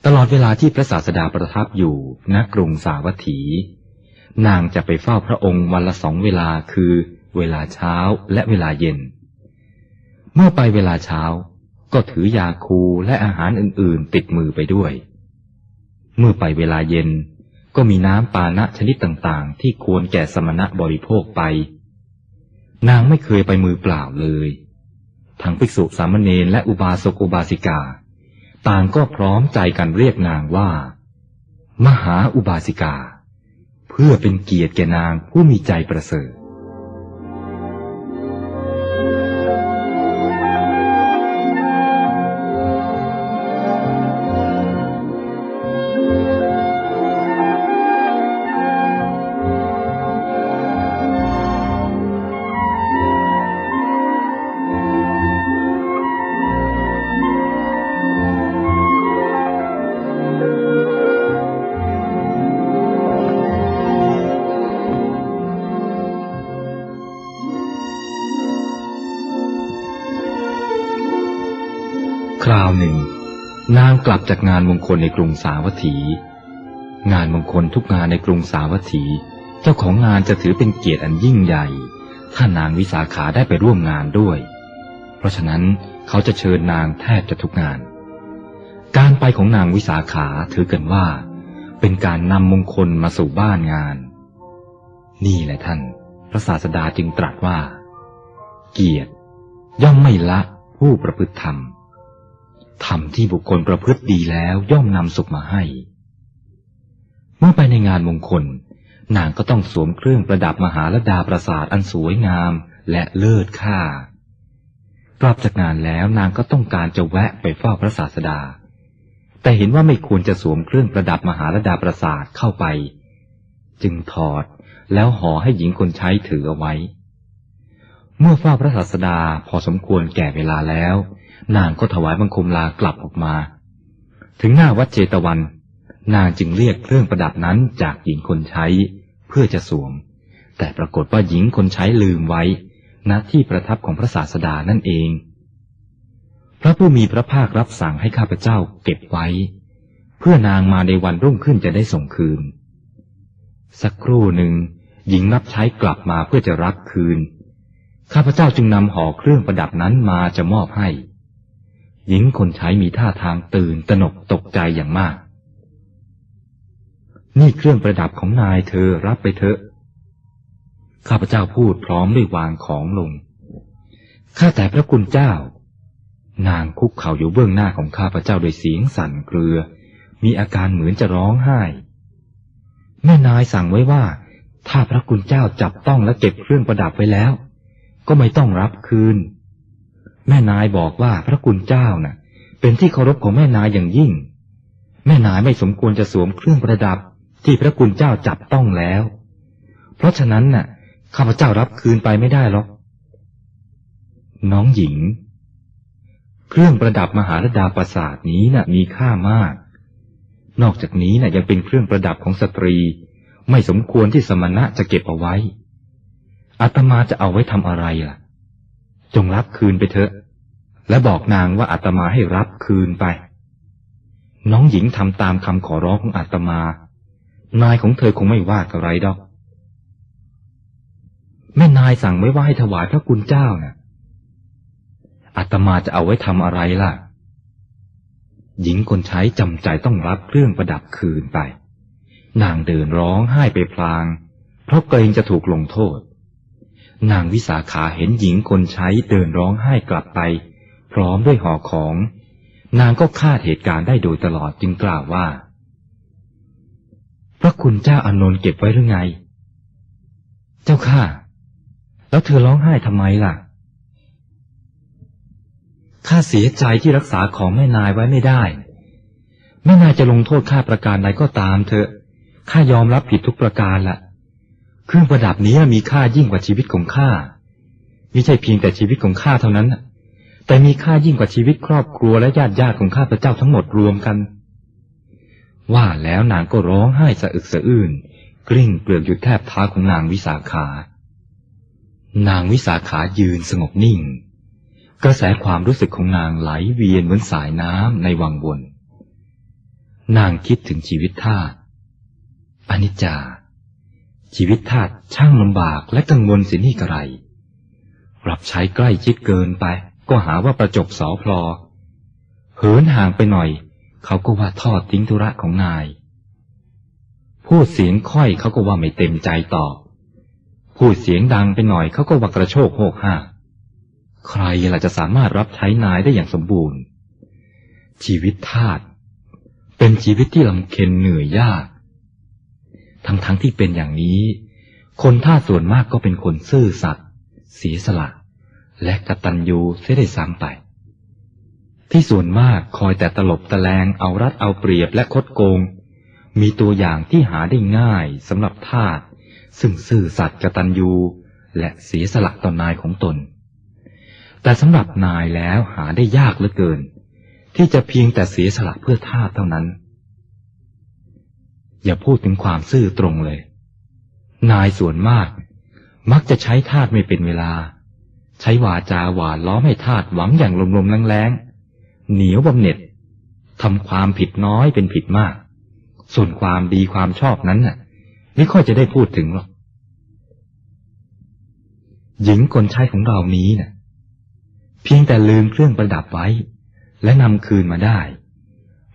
ตลอดเวลาที่พระศาสดาประทับอยู่ณกรุงสาวัตถี นางจะไปเฝ้าพระองค์วันละสองเวลาคือเวลาเช้าและเวลาเย็น เมื่อไปเวลาเช้า ก็ถือยาคูและอาหารอื่นๆ ติดมือไปด้วย เมื่อไปเวลาเย็นก็มีน้ำปานะชนิดต่างๆ ที่ควรแก่สมณะบริโภคไป นางไม่เคยไปมือเปล่าเลยทั้งภิกษุสามเณรและอุบาสกอุบาสิกา ต่างก็พร้อมใจกันเรียกนางว่า มหาอุบาสิกา เพื่อเป็นเกียรติแก่นางผู้มีใจประเสริฐ กลับจากงานมงคลในกรุงสาวัตถี งานมงคลทุกงานในกรุงสาวัตถี เจ้าของงานจะถือเป็นเกียรติอันยิ่งใหญ่ ถ้านางวิสาขาได้ไปร่วมงานด้วย เพราะฉะนั้นเขาจะเชิญนางแทบจะทุกงาน การไปของนางวิสาขาถือกันว่า เป็นการนำมงคลมาสู่บ้านงาน นี่แหละท่าน พระศาสดาจึงตรัสว่า เกียรติย่อมไม่ละผู้ประพฤติธรรม ธรรมที่บุคคลประพฤติดีแล้วย่อมนำสุขมาให้ เมื่อไปในงานมงคล นางก็ต้องสวมเครื่องประดับมหาลดาปราสาทอันสวยงามและเลิศค่ากลับจากงานแล้วนางก็ต้องการจะแวะไปเฝ้าพระศาสดา แต่เห็นว่าไม่ควรจะสวมเครื่องประดับมหาลดาปราสาทเข้าไป จึงถอดแล้วห่อให้หญิงคนใช้ถือเอาไว้ เมื่อเฝ้าพระศาสดาพอสมควรแก่เวลาแล้ว นางก็ถวายบังคมลากลับออกมา ถึงหน้าวัดเจตวัน นางจึงเรียกเครื่องประดับนั้นจากหญิงคนใช้ เพื่อจะสวม แต่ปรากฏว่าหญิงคนใช้ลืมไว้ณที่ประทับของพระศาสดานั่นเอง พระผู้มีพระภาครับสั่งให้ข้าพเจ้าเก็บไว้ เพื่อนางมาในวันรุ่งขึ้นจะได้ส่งคืน สักครู่หนึ่งหญิงรับใช้กลับมาเพื่อจะรับคืน ข้าพเจ้าจึงนำห่อเครื่องประดับนั้นมาจะมอบให้ หญิงคนใช้มีท่าทางตื่นตระหนกตกใจอย่างมาก นี่เครื่องประดับของนายเธอรับไปเถอะ ข้าพเจ้าพูดพร้อมด้วยวางของลง ข้าแต่พระคุณเจ้า นางคุกเข่าอยู่เบื้องหน้าของข้าพเจ้าโดยเสียงสั่นเกลือ มีอาการเหมือนจะร้องไห้ แม่นายสั่งไว้ว่า ถ้าพระคุณเจ้าจับต้องและเก็บเครื่องประดับไว้แล้ว ก็ไม่ต้องรับคืน แม่นายบอกว่าพระคุณเจ้าน่ะ เป็นที่เคารพของแม่นายอย่างยิ่ง แม่นายไม่สมควรจะสวมเครื่องประดับที่พระคุณเจ้าจับต้องแล้ว เพราะฉะนั้นน่ะข้าพเจ้ารับคืนไปไม่ได้หรอก น้องหญิง เครื่องประดับมหาลดาปราสาทนี้น่ะมีค่ามาก นอกจากนี้น่ะยังเป็นเครื่องประดับของสตรี ไม่สมควรที่สมณะจะเก็บเอาไว้อาตมาจะเอาไว้ทำอะไรล่ะ จงรับคืนไปเถอะ และบอกนางว่าอาตมาให้รับคืนไป น้องหญิงทำตามคำขอร้องของอาตมา นายของเธอคงไม่ว่าอะไรดอก แม่นายสั่งไว้ว่าให้ถวายพระคุณเจ้าน่ะอาตมาจะเอาไว้ทำอะไรล่ะ หญิงคนใช้จำใจต้องรับเครื่องประดับคืนไป นางเดินร้องไห้ไปพลาง เพราะเกรงจะถูกลงโทษ นางวิสาขาเห็นหญิงคนใช้เดินร้องไห้กลับไป พร้อมด้วยห่อของ นางก็คาดเหตุการณ์ได้โดยตลอดจึงกล่าวว่า พระคุณเจ้าอานนท์เก็บไว้หรือไง เจ้าข้าแล้วเธอร้องไห้ทำไมล่ะข้าเสียใจที่รักษาของแม่นายไว้ไม่ได้แม่นายจะลงโทษข้าประการใดก็ตามเถอะข้ายอมรับผิดทุกประการละ เครื่องประดับนี้มีค่ายิ่งกว่าชีวิตของข้าไม่ใช่เพียงแต่ชีวิตของข้าเท่านั้นแต่มีค่ายิ่งกว่าชีวิตครอบครัวและญาติญาติของข้าพเจ้าทั้งหมดรวมกัน ว่าแล้วนางก็ร้องไห้สะอึกสะอื้นกลิ้งเปลือกอยู่แทบเท้าของนางวิสาขา นางวิสาขายืนสงบนิ่ง กระแสความรู้สึกของนางไหลเวียนเหมือนสายน้ำในวังวน นางคิดถึงชีวิตทาอนิจจา ชีวิตทาสช่างลำบากและกังวลสินี่กระไร รับใช้ใกล้ชิดเกินไป ก็หาว่าประจบสอพลอ เหินห่างไปหน่อย เขาก็ว่าทอดทิ้งธุระของนาย พูดเสียงค่อยเขาก็ว่าไม่เต็มใจตอบ พูดเสียงดังไปหน่อยเขาก็ว่ากระโชกโหกห้าใครล่ะจะสามารถรับใช้นายได้อย่างสมบูรณ์ ชีวิตทาสเป็นชีวิตที่ลำเค็ญเหนื่อยยาก ทั้งๆทที่เป็นอย่างนี้ คนท่าสส่วนมากก็เป็นคนซื่อสัตย์เสียสละ และกตัญญูเสียได้ซ้ำไป ที่ส่วนมากคอยแต่ตลบตะแลงเอารัดเอาเปรียบและคดโกง มีตัวอย่างที่หาได้ง่ายสำหรับทาสซึ่งซื่อสัตย์กตัญญูและเสียสละต่อนายของตน แต่สำหรับนายแล้วหาได้ยากเหลือเกิน ที่จะเพียงแต่เสียสละเพื่อทาสเท่านั้น อย่าพูดถึงความซื่อตรงเลย นายส่วนมาก มักจะใช้ทาสไม่เป็นเวลา ใช้วาจาหวานล้อมให้ทาสหวังอย่างลมๆแรงๆเหนียวบำเหน็จทำความผิดน้อยเป็นผิดมาก ส่วนความดีความชอบนั้นน่ะ ไม่ค่อยจะได้พูดถึงหรอก หญิงคนใช้ของเรานี้น่ะ เพียงแต่ลืมเครื่องประดับไว้ และนำคืนมาได้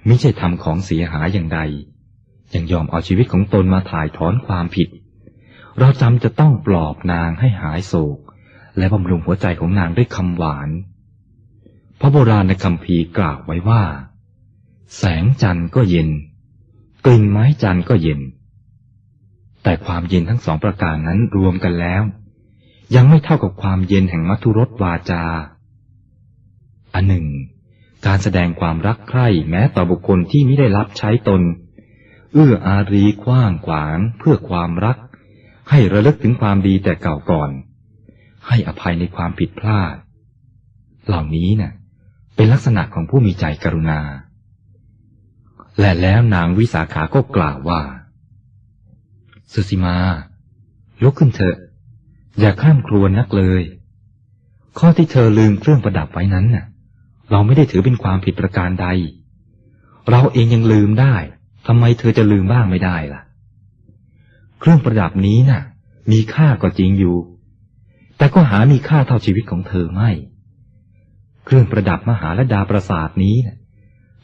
ไม่ใช่ทำของเสียหายอย่างใด ยังยอมเอาชีวิตของตนมาถ่ายถอนความผิด เราจำจะต้องปลอบนางให้หายโศก และบำรุงหัวใจของนางด้วยคำหวาน พระโบราณในคำพีกล่าวไว้ว่า แสงจันทร์ก็เย็น กลิ่นไม้จันทร์ก็เย็น แต่ความเย็นทั้งสองประการนั้นรวมกันแล้ว ยังไม่เท่ากับความเย็นแห่งมัทุรสวาจา อันหนึ่งการแสดงความรักใคร่แม้ต่อบุคคลที่ไม่ได้รับใช้ตน เอื้ออารีกว้างขวางเพื่อความรัก ให้ระลึกถึงความดีแต่เก่าก่อน ให้อภัยในความผิดพลาด เหล่านี้นะ่ะ เป็นลักษณะของผู้มีใจกรุณา และแล้วนางวิสาขาก็กล่าวว่า สุสิมา ลุกขึ้นเถอะ อย่าข้ามครวญนักเลย ข้อที่เธอลืมเครื่องประดับไว้นั้นน่ะ เราไม่ได้ถือเป็นความผิดประการใด เราเองยังลืมได้ ทำไมเธอจะลืมบ้างไม่ได้ล่ะ เครื่องประดับนี้น่ะ มีค่าก็จริงอยู่ แต่ก็หามีค่าเท่าชีวิตของเธอไม่ เครื่องประดับมหาลดาประสาทนี้นะ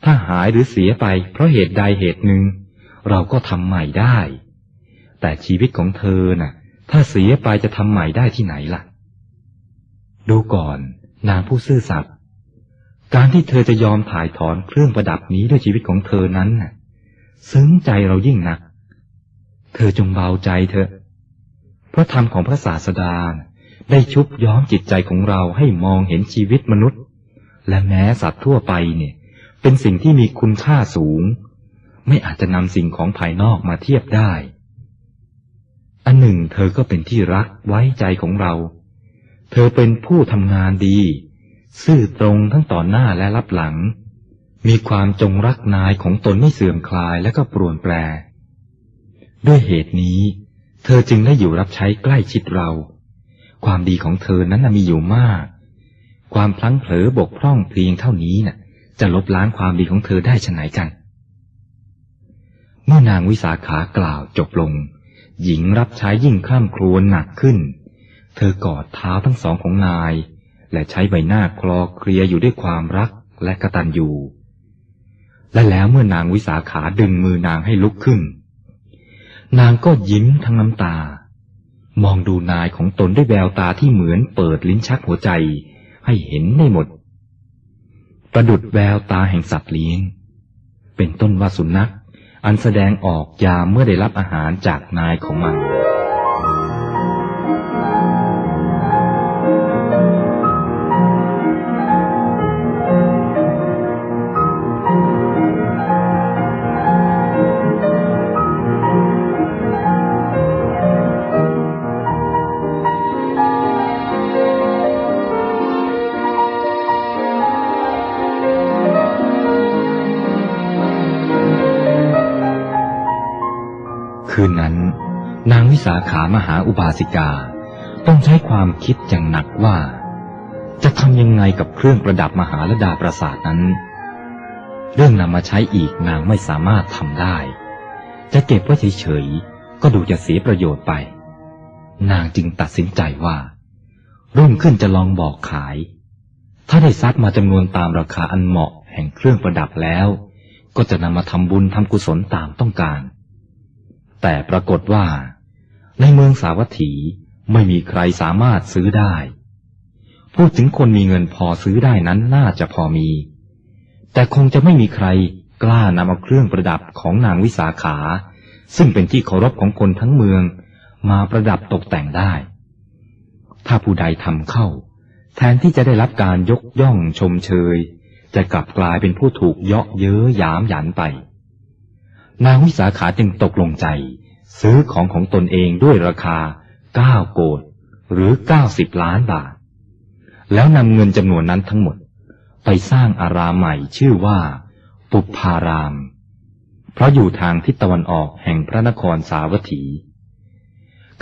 ถ้าหายหรือเสียไป เพราะเหตุใดเหตุหนึ่ง เราก็ทำใหม่ได้ แต่ชีวิตของเธอน่ะ ถ้าเสียไปจะทำใหม่ได้ที่ไหนล่ะ ดูก่อน นางผู้ซื่อสัตย์การที่เธอจะยอมถ่ายถอนเครื่องประดับนี้ด้วยชีวิตของเธอนั้นน่ะ ซึ้งใจเรายิ่งนัก เธอจงเบาใจเถอะพราะธรรมของพระศาสดาได้ชุบย้อมจิตใจของเราให้มองเห็นชีวิตมนุษย์ และแม้สัตว์ทั่วไปเนี่ย เป็นสิ่งที่มีคุณค่าสูง ไม่อาจจะนำสิ่งของภายนอกมาเทียบได้ อันหนึ่ง เธอก็เป็นที่รักไว้ใจของเรา เธอเป็นผู้ทำงานดี ซื่อตรงทั้งต่อหน้าและรับหลัง มีความจงรักนายของตนไม่เสื่อมคลายและก็ปรวนแปร ด้วยเหตุนี้ เธอจึงได้อยู่รับใช้ใกล้ชิดเรา ความดีของเธอนั้นมีอยู่มาก ความพลั้งเผลอบกพร่องเพียงเท่านี้น่ะ จะลบล้างความดีของเธอได้ชไหนกัน เมื่อนางวิสาขากล่าวจบลง หญิงรับใช้ยิ่งคร่ำครวญหนักขึ้น เธอกอดเท้าทั้งสองของนาย และใช้ใบหน้าคลอเคลียอยู่ด้วยความรักและกระตัญญู และแล้วเมื่อนางวิสาขาดึงมือนางให้ลุกขึ้น นางก็ยิ้มทั้งน้ำตา มองดูนายของตนด้วยแววตาที่เหมือนเปิดลิ้นชักหัวใจ ให้เห็นได้หมด ประดุดแววตาแห่งสัตว์เลี้ยง เป็นต้นว่าสุนัขอันแสดงออกยามเมื่อได้รับอาหารจากนายของมัน มหาอุบาสิกา ต้องใช้ความคิดอย่างหนักว่า จะทำยังไงกับเครื่องประดับมหาลดาปราสาทนั้น เรื่องนำมาใช้อีกนางไม่สามารถทำได้ จะเก็บไว้เฉยๆก็ดูจะเสียประโยชน์ไป นางจึงตัดสินใจว่า รุ่งขึ้นจะลองบอกขาย ถ้าได้ซักมาจำนวนตามราคาอันเหมาะแห่งเครื่องประดับแล้ว ก็จะนำมาทำบุญทำกุศลตามต้องการแต่ปรากฏว่า ในเมืองสาวัตถีไม่มีใครสามารถซื้อได้ พูดถึงคนมีเงินพอซื้อได้นั้นน่าจะพอมี แต่คงจะไม่มีใครกล้านำเอาเครื่องประดับของนางวิสาขา ซึ่งเป็นที่เคารพของคนทั้งเมือง มาประดับตกแต่งได้ ถ้าผู้ใดทำเข้า แทนที่จะได้รับการยกย่องชมเชย จะกลับกลายเป็นผู้ถูกเยาะเย้ยยามหยันไป นางวิสาขาจึงตกลงใจ ซื้อของของตนเองด้วยราคาเก้าโกดหรือเก้าสิบล้านบาท แล้วนำเงินจำนวนนั้นทั้งหมด ไปสร้างอารามใหม่ชื่อว่า ปุพาราม เพราะอยู่ทางทิศตะวันออกแห่งพระนครสาวัตถี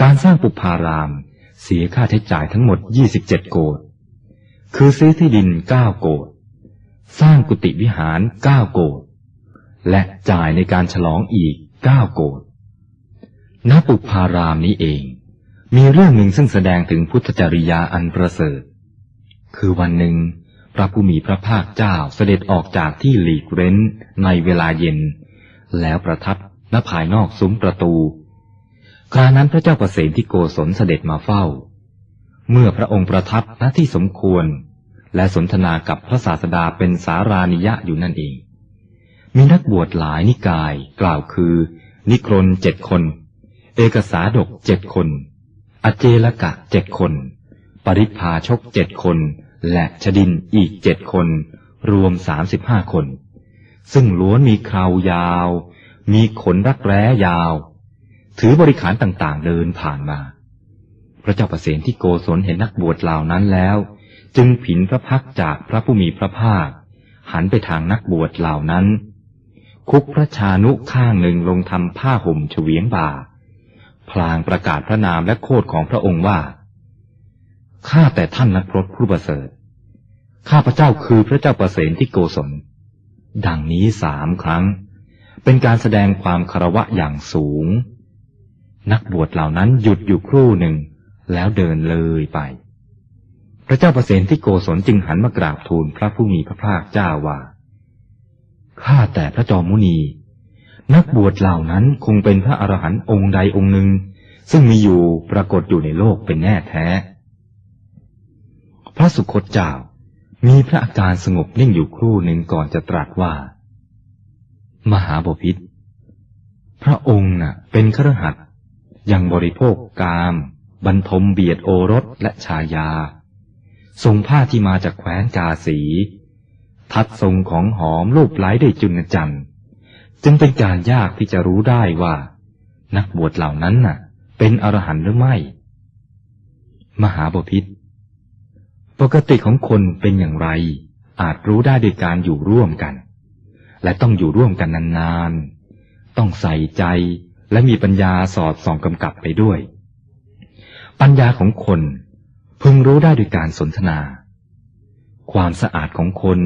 การสร้างปุพารามเสียค่าใช้จ่ายทั้งหมดยี่สิบเจ็ดโกดคือซื้อที่ดินเก้าโกดสร้างกุฏิวิหารเก้าโกดและจ่ายในการฉลองอีกเก้าโกด ณปุพารามนี้เอง มีเรื่องหนึ่งซึ่งแสดงถึงพุทธจริยาอันประเสริฐ คือวันหนึ่ง พระผู้มีพระภาคเจ้าเสด็จออกจากที่หลีกเร้นในเวลาเย็น แล้วประทับณภายนอกซุ้มประตู ครานั้นพระเจ้าประเสนที่โกศลเสด็จมาเฝ้า เมื่อพระองค์ประทับณที่สมควร และสนทนากับพระศาสดาเป็นสารานิยะอยู่นั่นเอง มีนักบวชหลายนิกายกล่าวคือ นิครนเจ็ดคน เอกสาดกเจ็ดคน อเจลกะเจ็ดคน ปริพาชกเจ็ดคน และชดินอีกเจ็ดคน รวมสามสิบห้าคน ซึ่งล้วนมีคราวยาว มีขนรักแร้ยาว ถือบริขารต่างๆเดินผ่านมา พระเจ้าประเสนที่โกศลเห็นนักบวชเหล่านั้นแล้ว จึงผินพระพักจากพระผู้มีพระภาค หันไปทางนักบวชเหล่านั้น คุกพระชานุข้างหนึ่งลงทำผ้าห่มเฉวียงบ่า พลางประกาศพระนามและโคดของพระองค์ว่า ข้าแต่ท่านนักพรตผู้ประเสริฐ ข้าพระเจ้าคือพระเจ้าประเสนที่โกศล ดังนี้สามครั้ง เป็นการแสดงความคารวะอย่างสูง นักบวชเหล่านั้นหยุดอยู่ครู่หนึ่ง แล้วเดินเลยไป พระเจ้าประเสนที่โกศลจึงหันมากราบทูลพระผู้มีพระภาคเจ้าว่า ข้าแต่พระจอมมุนี นักบวชเหล่านั้นคงเป็นพระอรหันต์องค์ใดองค์หนึ่ง ซึ่งมีอยู่ปรากฏอยู่ในโลกเป็นแน่แท้ พระสุคตเจ้า มีพระอาการสงบนิ่งอยู่ครู่หนึ่งก่อนจะตรัสว่า มหาบพิษพระองค์น่ะ เป็นครหัสยังบริโภคกาม บรรทมเบียดโอรสและชายา ทรงผ้าที่มาจากแคว้นกาสี ทัดทรงของหอมรูปไล้ได้จุนจันทร์ จึงเป็นการยากที่จะรู้ได้ว่า นักบวชเหล่านั้นน่ะ เป็นอรหันต์หรือไม่ มหาบพิษปกติของคนเป็นอย่างไร อาจรู้ได้โดยการอยู่ร่วมกัน และต้องอยู่ร่วมกันนานๆ ต้องใส่ใจและมีปัญญาสอดส่องกำกับไปด้วย ปัญญาของคนพึงรู้ได้โดยการสนทนา ความสะอาดของคน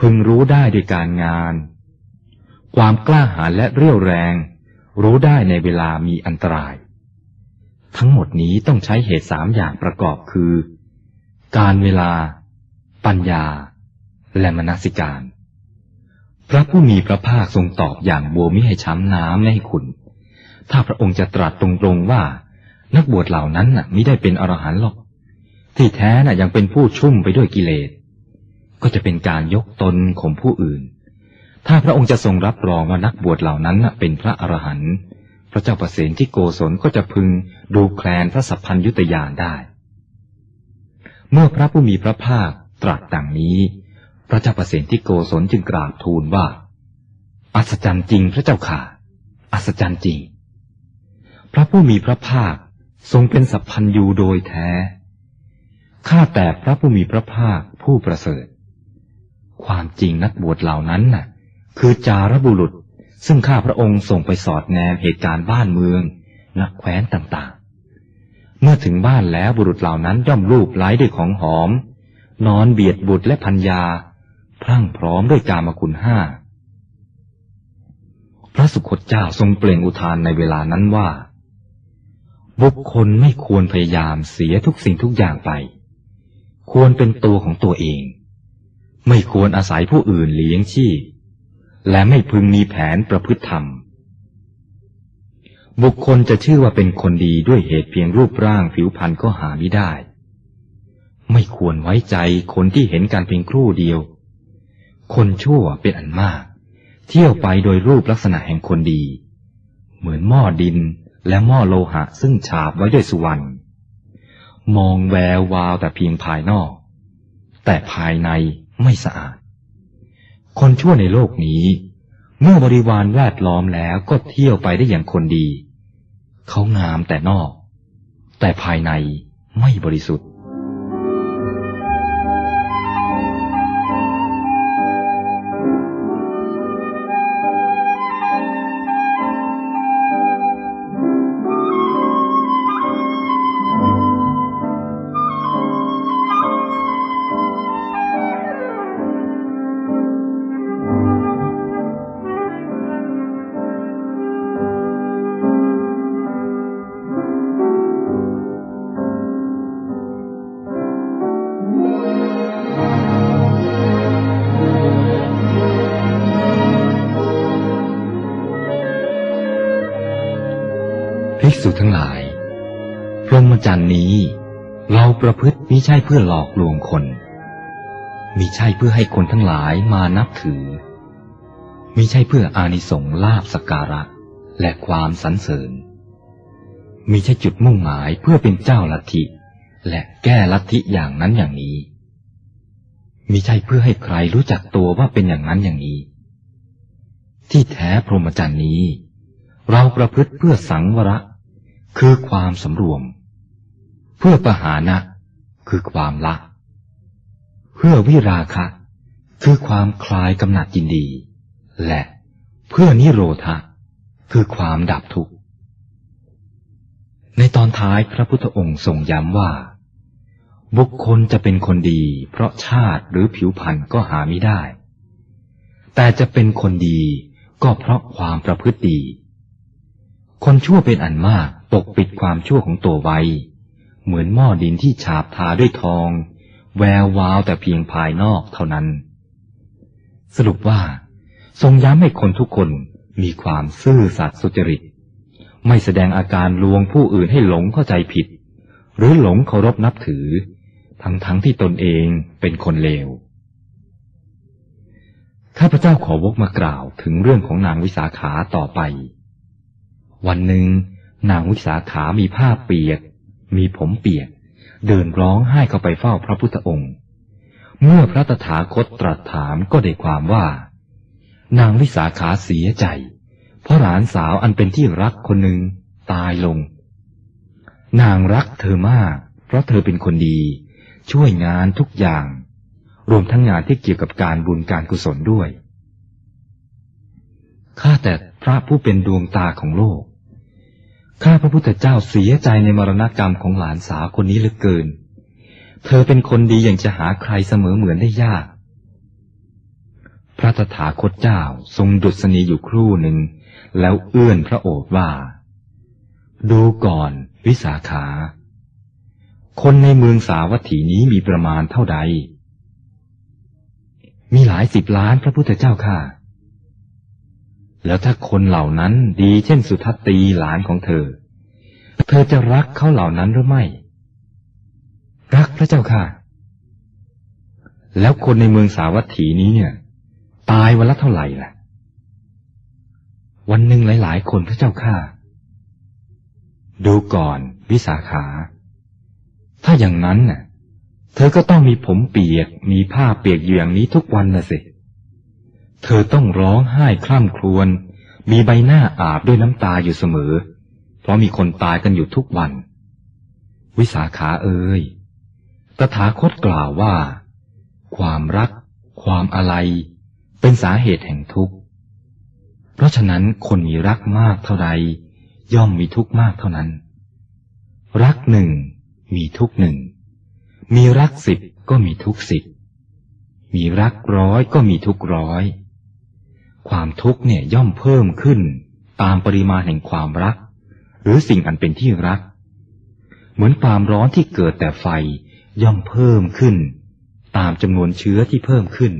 พึงรู้ได้โดยการงาน ความกล้าหาญและเรี่ยวแรง รู้ได้ในเวลามีอันตราย ทั้งหมดนี้ต้องใช้เหตุสามอย่างประกอบคือ การเวลา ปัญญา และมนสิการ พระผู้มีพระภาคทรงตอบอย่างบัวมิให้ช้ำน้ำไม่ให้ขุนถ้าพระองค์จะตรัสตรงๆว่า นักบวชเหล่านั้นน่ะไมิได้เป็นอรหันต์หรอก ที่แท้น่ะยังเป็นผู้ชุ่มไปด้วยกิเลสก็จะเป็นการยกตนข่มผู้อื่น ถ้าพระองค์จะทรงรับรองว่านักบวชเหล่านั้นเป็นพระอรหันต์พระเจ้าประเสนที่โกศลก็จะพึงดูแคลนพระสัพพัญยุตยานได้ เมื่อพระผู้มีพระภาคตรัสดังนี้ พระเจ้าประเสนที่โกศลจึงกราบทูลว่า อัศจรรย์จริงพระเจ้าค่ะ อัศจรรย์จริง พระผู้มีพระภาคทรงเป็นสัพพัญยูโดยแท้ ข้าแต่พระผู้มีพระภาคผู้ประเสริฐ ความจริงนักบวชเหล่านั้นน่ะ คือจารบุรุษ ซึ่งข้าพระองค์ส่งไปสอดแนมเหตุการณ์บ้านเมืองนักแคว้นต่างๆ เมื่อถึงบ้านแล้วบุรุษเหล่านั้นย่อมรูปไล้ด้วยของหอม นอนเบียดบุตรและพัญญา พรั่งพร้อมด้วยกามคุณห้า พระสุคตเจ้าทรงเปล่งอุทานในเวลานั้นว่า บุคคลไม่ควรพยายามเสียทุกสิ่งทุกอย่างไป ควรเป็นตัวของตัวเอง ไม่ควรอาศัยผู้อื่นเลี้ยงชีพ และไม่พึงมีแผนประพฤติธรรม บุคคลจะชื่อว่าเป็นคนดีด้วยเหตุเพียงรูปร่างผิวพรรณก็หาไม่ได้ ไม่ควรไว้ใจคนที่เห็นการเพียงครู่เดียว คนชั่วเป็นอันมาก เที่ยวไปโดยรูปลักษณะแห่งคนดี เหมือนหม้อดินและหม้อโลหะซึ่งฉาบไว้ด้วยสุวรรณมองแวววาวแต่เพียงภายนอก แต่ภายในไม่สะอาด คนชั่วในโลกนี้ เมื่อบริวารแวดล้อมแล้วก็เที่ยวไปได้อย่างคนดี เขางามแต่นอก แต่ภายในไม่บริสุทธิ์ ใช่เพื่อหลอกลวงคน มิใช่เพื่อให้คนทั้งหลายมานับถือ มิใช่เพื่ออานิสงส์ลาบสการะและความสรรเสริญ มิใช่จุดมุ่งหมายเพื่อเป็นเจ้าลัทธิ และแก้ลัทธิอย่างนั้นอย่างนี้ มิใช่เพื่อให้ใครรู้จักตัวว่าเป็นอย่างนั้นอย่างนี้ ที่แท้พรหมจรรย์นี้ เราประพฤติเพื่อสังวรคือความสำรวม เพื่อปหานะ คือความละ เพื่อวิราคะ คือความคลายกำหนัดยินดี และเพื่อนิโรธะ คือความดับทุกข์ ในตอนท้ายพระพุทธองค์ทรงย้ำว่า บุคคลจะเป็นคนดี เพราะชาติหรือผิวพรรณก็หาไม่ได้ แต่จะเป็นคนดีก็เพราะความประพฤติดี คนชั่วเป็นอันมากปกปิดความชั่วของตัวไว้ เหมือนหม้อดินที่ฉาบทาด้วยทอง แวววาวแต่เพียงภายนอกเท่านั้น สรุปว่า ทรงย้ำให้คนทุกคนมีความซื่อสัตย์สุจริต ไม่แสดงอาการลวงผู้อื่นให้หลงเข้าใจผิด หรือหลงเคารพนับถือ ทั้งๆทที่ตนเองเป็นคนเลวข้าพเจ้าขอวกมากล่าวถึงเรื่องของนางวิสาขาต่อไป วันหนึ่งนางวิสาขามีผ้าเปียก มีผมเปียก เดินร้องไห้เข้าไปเฝ้าพระพุทธองค์ เมื่อพระตถาคตตรัสถามก็ได้ความว่า นางวิสาขาเสียใจ เพราะหลานสาวอันเป็นที่รักคนหนึ่งตายลง นางรักเธอมาก เพราะเธอเป็นคนดี ช่วยงานทุกอย่าง รวมทั้งงานที่เกี่ยวกับการบุญการกุศลด้วยข้าแต่พระผู้เป็นดวงตาของโลก ข้าพระพุทธเจ้าเสียใจในมรณกรรมของหลานสาวคนนี้เหลือเกิน เธอเป็นคนดีอย่างจะหาใครเสมอเหมือนได้ยาก พระตถาคตเจ้าทรงดุษณีอยู่ครู่หนึ่ง แล้วเอื้อนพระโอษฐ์ว่า ดูก่อน วิสาขา คนในเมืองสาวัตถีนี้มีประมาณเท่าใด มีหลายสิบล้านพระพุทธเจ้าค่ะ แล้วถ้าคนเหล่านั้นดีเช่นสุทัตตีหลานของเธอ เธอจะรักเขาเหล่านั้นหรือไม่ รักพระเจ้าค่ะ แล้วคนในเมืองสาวัตถีนี้เนี่ย ตายวันละเท่าไหร่ล่ะ วันหนึ่งหลาย ๆ คนพระเจ้าค่ะ ดูก่อนวิสาขา ถ้าอย่างนั้นน่ะ เธอก็ต้องมีผมเปียก มีผ้าเปียกอยู่อย่างนี้ทุกวันนะสิ เธอต้องร้องไห้คร่ำครวญ มีใบหน้าอาบด้วยน้ำตาอยู่เสมอ เพราะมีคนตายกันอยู่ทุกวัน วิสาขาเอ่ยตถาคตกล่าวว่า ความรัก ความอะไร เป็นสาเหตุแห่งทุกข์ เพราะฉะนั้นคนมีรักมากเท่าใด ย่อมมีทุกข์มากเท่านั้น รักหนึ่ง มีทุกหนึ่ง มีรักสิบก็มีทุกสิบมีรักร้อยก็มีทุกร้อย ความทุกข์เนี่ยย่อมเพิ่มขึ้น ตามปริมาณแห่งความรัก หรือสิ่งอันเป็นที่รัก เหมือนความร้อนที่เกิดแต่ไฟย่อมเพิ่มขึ้น ตามจำนวนเชื้อที่เพิ่มขึ้น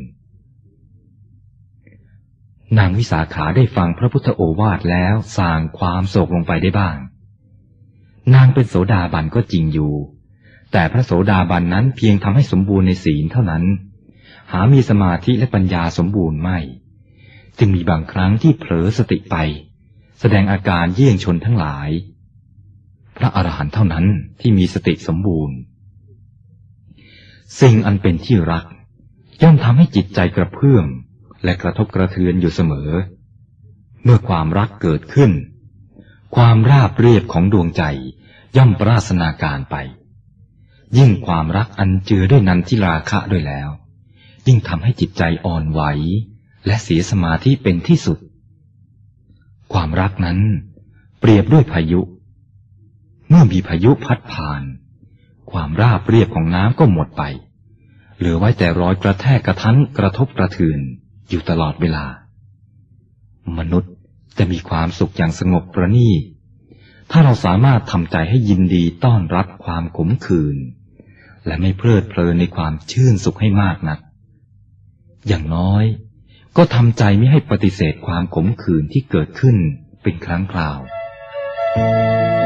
นางวิสาขาได้ฟังพระพุทธโอวาทแล้วสางความโศกลงไปได้บ้าง นางเป็นโสดาบันก็จริงอยู่ แต่พระโสดาบันนั้นเพียงทำให้สมบูรณ์ในศีลเท่านั้น หามีสมาธิและปัญญาสมบูรณ์ไม่ จึงมีบางครั้งที่เผลอสติไป แสดงอาการเยี่ยงชนทั้งหลาย พระอรหันต์เท่านั้นที่มีสติสมบูรณ์ สิ่งอันเป็นที่รัก ย่อมทำให้จิตใจกระเพื่อม และกระทบกระเทือนอยู่เสมอ เมื่อความรักเกิดขึ้น ความราบเรียบของดวงใจย่อมปราศนาการไป ยิ่งความรักอันเจือด้วยนันทิราคะด้วยแล้ว ยิ่งทำให้จิตใจอ่อนไหว และเสียสมาธิเป็นที่สุด ความรักนั้น เปรียบด้วยพายุ เมื่อมีพายุพัดผ่าน ความราบเรียบของน้ำก็หมดไป เหลือไว้แต่รอยกระแทกกระทันกระทบกระเทือนอยู่ตลอดเวลา มนุษย์จะมีความสุขอย่างสงบประณีตถ้าเราสามารถทำใจให้ยินดีต้อนรับความขมขื่นและไม่เพลิดเพลินในความชื่นสุขให้มากนัก อย่างน้อย ก็ทำใจไม่ให้ปฏิเสธความขมขื่นที่เกิดขึ้นเป็นครั้งคราว Thank you.